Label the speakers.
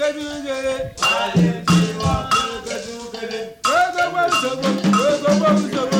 Speaker 1: Go, go, go, go, go.